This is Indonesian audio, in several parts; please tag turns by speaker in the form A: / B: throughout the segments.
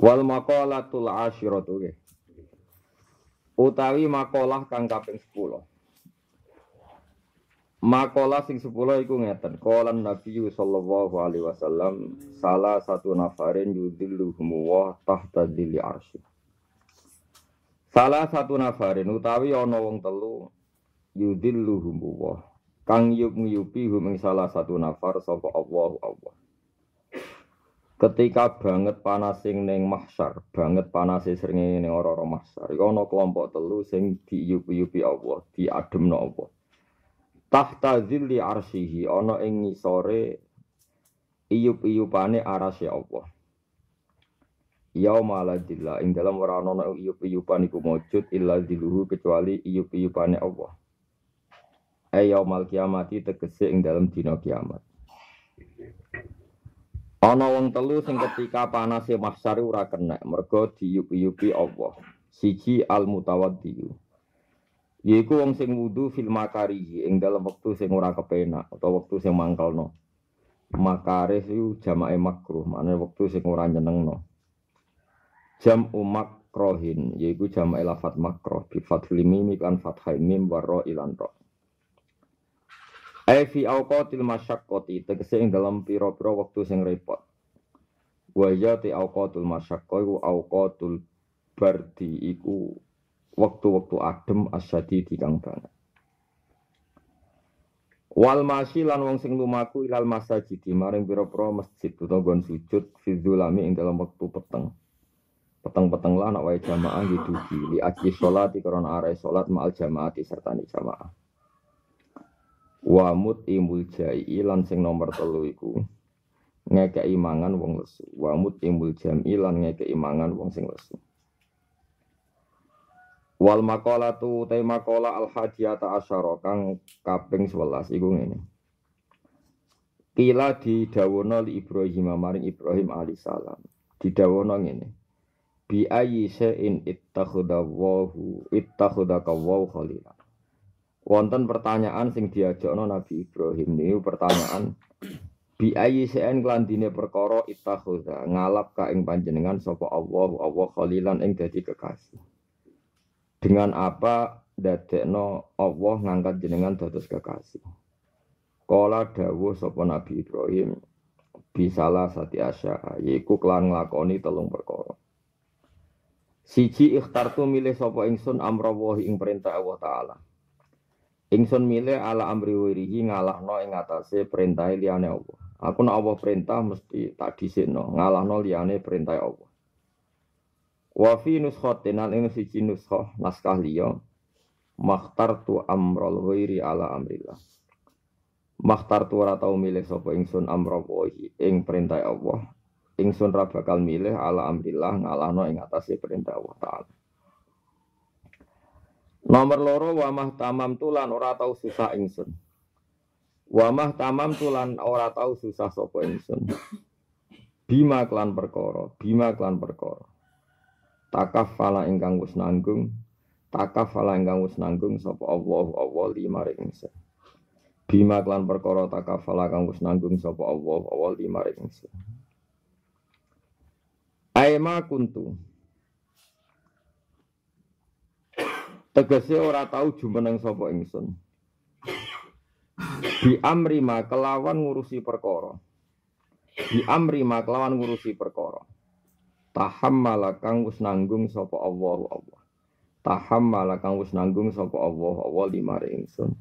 A: Wal maqalatul asyiratu nggih. Utawi makalah kang kaping 10. Makalah sing 10 iku ngeten. Qala Nabi sallallahu alaihi wasallam salah satu nafarin yudilluhum wa tahta dhilli arsy. Salah satu nafarin utawi ana wong telu yudilluhum wa kang yup nguyupi hum ing salah satu nafar sapa Allah Allah. Ketika banget panasing ning mahsyar, banget panase srengenge ning ora-ora mahsyar. Iku ana kelompok telu sing diuyup-uyupi Allah, diademno Allah. Tahta zilli arsihi ana ing ngisore iyup-iyupane arasy Allah. Yauma la ing dalam ora ana iyup-iyupan iku mujud illa diluhu kecuali iyup-iyupane Allah. Ayaumal kiamati tegese ing dalam dina kiamat. Ana wong telu sing ketika panase mahsyar ora kena mergo diyupi-yupi Allah. Siji al mutawaddi. Yaiku wong sing wudu fil makarihi ing dalam wektu sing ora kepenak atau wektu sing mangkalno. Makarih iku jamake makruh, maknane wektu sing ora nyenengno. Jam umak krohin yaiku jamake lafat makruh bi fathil mim kan fathai ilan ro. Fi auqatil masyaqqati tegese ing dalam pira-pira wektu sing repot. Wa ya ti auqatul masyaqqa iku auqatul bardi iku wektu-wektu adem asyadi kang banget. Wal masyi lan wong sing lumaku ilal masajid maring pira-pira masjid utawa sujud fi dzulami ing dalam wektu peteng. Peteng-peteng lah nak wae jamaah gitu li aji salat krana are salat ma'al jamaati serta ni jamaah. Wa imul jai lan sing nomor telu iku ngekeki mangan wong lesu. Wa imul jami lan ngekeki mangan wong sing lesu. Wal maqalatu ta maqala al hadiyata asyara kang kaping 11 iku ngene. Kila didhawono li Ibrahim maring Ibrahim alaihissalam didhawono ngene. Bi ayyi shay'in ittakhadha Allahu ittakhadha wa khalilan wonten pertanyaan sing diajakno Nabi Ibrahim niku pertanyaan bi klandine perkara ittakhudha ngalap ka ing panjenengan sapa Allah Allah khalilan ing dadi kekasih. Dengan apa dadekno Allah ngangkat jenengan dados kekasih? Kala dawuh sapa Nabi Ibrahim bisalah sati asya yaiku kelan nglakoni telung perkara. Siji ikhtartu milih sapa ingsun amra ing perintah Allah taala Ingsun milih ala amri wirihi ngalahno ing atase perintah liyane Allah. Aku nak Allah perintah mesti tak dhisikno, ngalahno liyane perintah Allah. Wa fi nuskhatin al ing siji nuskhah naskah liya makhtartu amral wiri ala amrillah. Makhtartu ora tau milih sapa ingsun amra wahi ing perintah Allah. Ingsun ra bakal milih ala amrillah ngalahno ing atase perintah Allah taala. Nomor loro wamah tamam tulan ora tau susah ingsun. Wamah tamam tulan ora tau susah sapa ingsun. Bima klan perkara, bima klan perkara. Takafala ingkang wis nanggung, takafala ingkang wis nanggung sapa Allah Allah lima ingsun. Bima klan perkara takafala kang wis nanggung sapa Allah Allah lima ingsun. Aima kuntu Tegese ora tahu jumeneng sapa ingsun. Bi amri ma kelawan ngurusi perkara. Bi amri ma kelawan ngurusi perkara. Tahammala kang wis nanggung sapa Allah Allah. Tahammala kang wis nanggung sapa Allah Allah limare ingsun.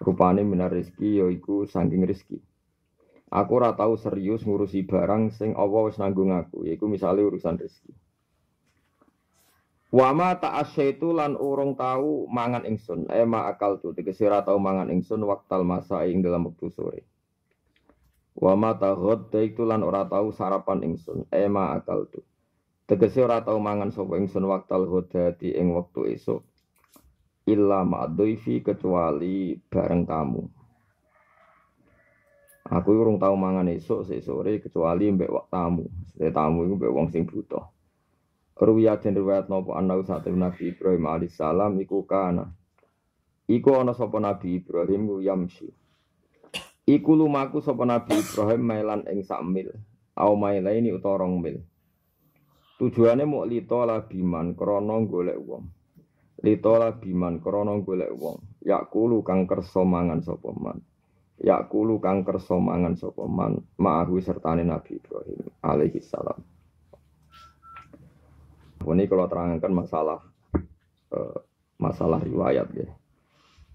A: Rupane minar rezeki yaiku saking rezeki. Aku ora tahu serius ngurusi barang sing Allah wis nanggung aku, yaiku misalnya urusan rezeki. Wama tak asyaitu lan urung tahu mangan ingsun. Ema akal tu tegese ora tau mangan ingsun waktal masa ing dalam waktu sore. Wama taghad itu lan ora tahu sarapan ingsun. Ema akal tu. Tegese ora tau mangan sapa ingsun waktal ghadati ing waktu esuk. Illa ma'dhaifi kecuali bareng tamu. Aku urung tahu mangan esuk sore kecuali mbek wak tamu. Tamu iku mbek wong sing butuh. Dan riwayat nopo anau saat Nabi Ibrahim alaihissalam iku kana. Iku ana sapa Nabi Ibrahim yamsi. Iku lumaku sapa Nabi Ibrahim mailan ing sak mil. Au mailaini utawa rong mil. Tujuannya mau litola biman krono golek wong. Litola biman krono golek wong. Yakulu kang kersa mangan man. Yakulu kang kersa mangan sapa man ma'ahu sertane Nabi Ibrahim alaihi salam. Ini kalau terangkan masalah eh, masalah riwayat ya.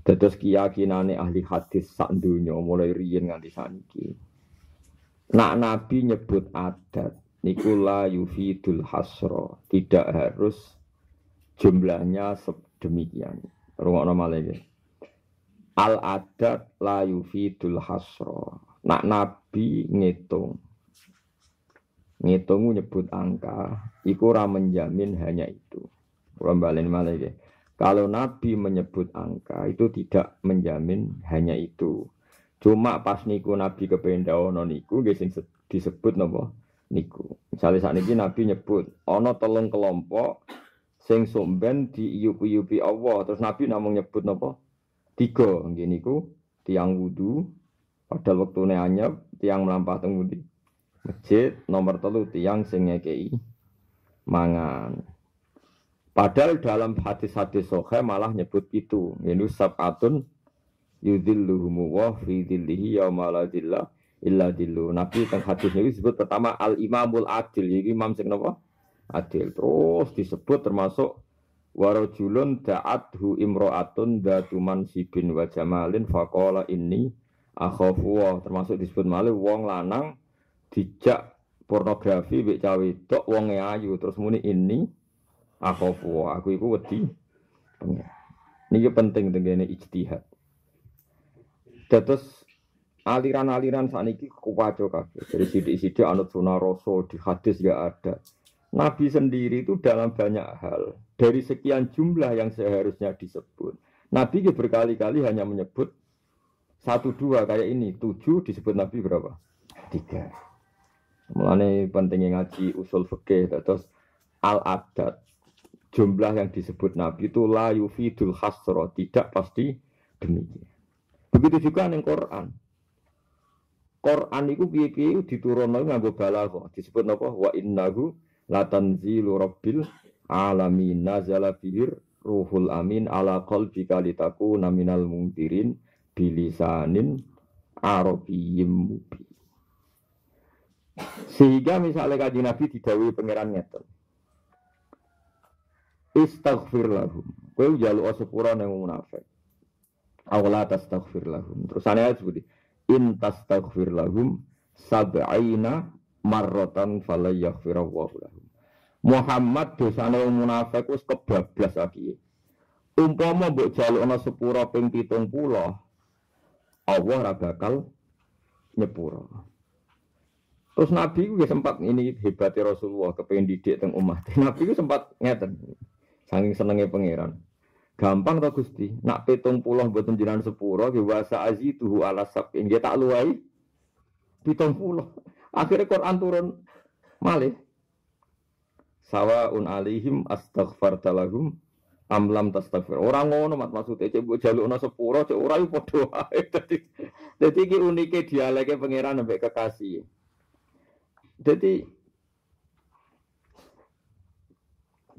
A: Dados keyakinane ahli hadis sak donya mulai riyen nganti saniki. Nak Nabi nyebut adat niku la yufidul hasro tidak harus jumlahnya sedemikian rungokno malih al adat la yufidul hasro nak nabi ngitung ngitung nyebut angka iku ora menjamin hanya itu. Kula balen malih kalau nabi menyebut angka itu tidak menjamin hanya itu. Cuma pas niku nabi kepengen niku nggih sing disebut napa? Niku. Misalnya saat ini Nabi nyebut, ono telung kelompok sing somben di iupi-iupi Allah. Terus Nabi namun nyebut nopo tiga, gini ku tiang wudhu, pada waktu anyep, tiang melampah tengudi masjid, nomor telu tiang sing ngekei mangan. Padahal dalam hadis-hadis sohe malah nyebut itu. Ini sab'atun yudhilluhumu wa fi dhillihi yaumaladillah illa dillu. Nabi teng hadis ini disebut pertama al imamul adil, jadi imam sing napa? Adil. Terus disebut termasuk warajulun da'athu imro'atun datu mansibin wa jamalin faqala inni akhafu termasuk disebut malih wong lanang dijak pornografi mbek cawe tok wong ayu terus muni ini akhafu aku iku wedi Ini penting dengan ijtihad. Terus aliran-aliran saat ini kuwaco kabeh. Jadi sidik-sidik anut sunnah rasul di hadis gak ada. Nabi sendiri itu dalam banyak hal dari sekian jumlah yang seharusnya disebut. Nabi berkali-kali hanya menyebut satu dua kayak ini tujuh disebut Nabi berapa? Tiga. Mulane pentingnya ngaji usul fikih terus al adat jumlah yang disebut Nabi itu la yufidul hasro tidak pasti demikian. Begitu juga dengan Quran. Quran itu piye-piye diturunno nganggo balaghah. Disebut napa? Wa innahu latanzilu rabbil alamin nazala bihir ruhul amin ala qalbika litakuna minal mundirin bilisanin arabiyyim mubin. Sehingga misalnya kaji Nabi didawi pangeran ngeten. Istaghfir lahum. Kowe njaluk sepura nang munafik. Awla tastaghfir lahum. Terus ayat seperti in tastaghfir lahum sab'ina marrotan falayaghfirallahu lahum. Muhammad dosane wong munafik wis kebablas lagi. Umpama mbok jalukna sepura ping 70, Allah ora bakal nyepuro. Terus Nabi itu sempat ini hebatnya Rasulullah kepengen didik teng umat. Nabi itu sempat ngeten. Saking senengnya pangeran. Gampang to Gusti. Nak petung pulau buat jenengan sepuro wasa tuh ala sabin. Dia tak luai. Pitung pulau. Akhirnya Quran turun malih. Sawaun alihim astaghfarta lahum amlam tastaghfir. Orang ngono mat maksudnya cek mbok jalukno sepuro cek ora yo padha wae. Dadi dadi iki unike dialeke pangeran sampai kekasih. Jadi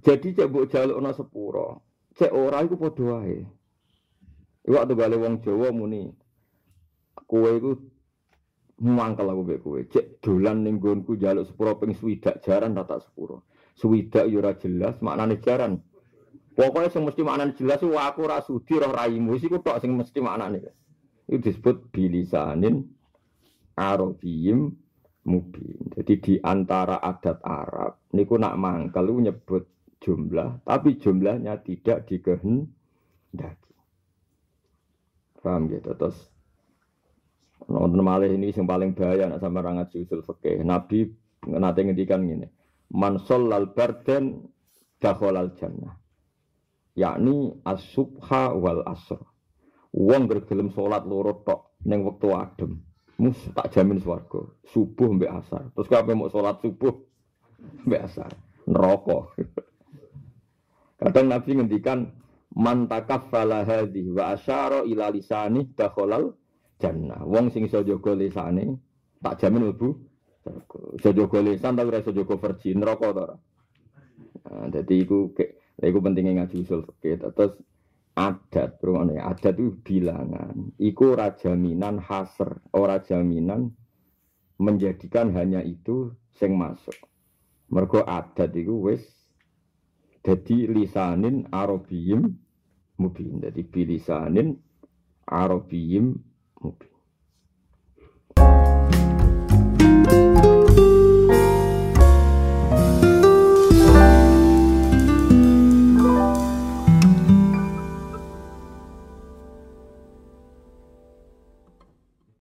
A: cek mbok jalukno sepuro cek ora iku padha wae. Iwak tuh balik wong Jawa muni, kue iku mangkel aku mbek kowe. Cek dolan ning nggonku njaluk sepuro ping swidak jaran rata sepuro. Swidak yo ora jelas maknane jaran. Pokoknya sing mesti jelas ku aku ora sudi roh raimu iku tok sing mesti. Itu disebut bilisanin arabiyim mubin. Jadi di antara adat Arab niku nak mangkel nyebut jumlah, tapi jumlahnya tidak dikehendaki. Paham gitu, terus nonton malih ini yang paling bahaya sama rangat usul fikih. Nabi nanti ngendikan gini, man lal barden al jannah. Yakni as-subha wal asr. Wong bergelem salat loro tok ning wektu adem. Mus tak jamin swarga. Subuh mbek asar. Terus kabeh mau salat subuh mbek asar. Neraka. Kadang Nabi ngendikan man takaffala hadhi wa asyara ila lisani dakhalal jannah. Wong sing iso jaga lisane tak jamin mlebu iso jaga lisan tapi ora iso jaga verji neraka to ora. Nah, jadi iku iku fikih. Terus adat, rumahnya adat itu bilangan. Iku rajaminan hasr, ora jaminan menjadikan hanya itu sing masuk. Mergo adat iku wis jadi lisanin arabiyim mubin. Jadi bilisanin arabiyim mubin.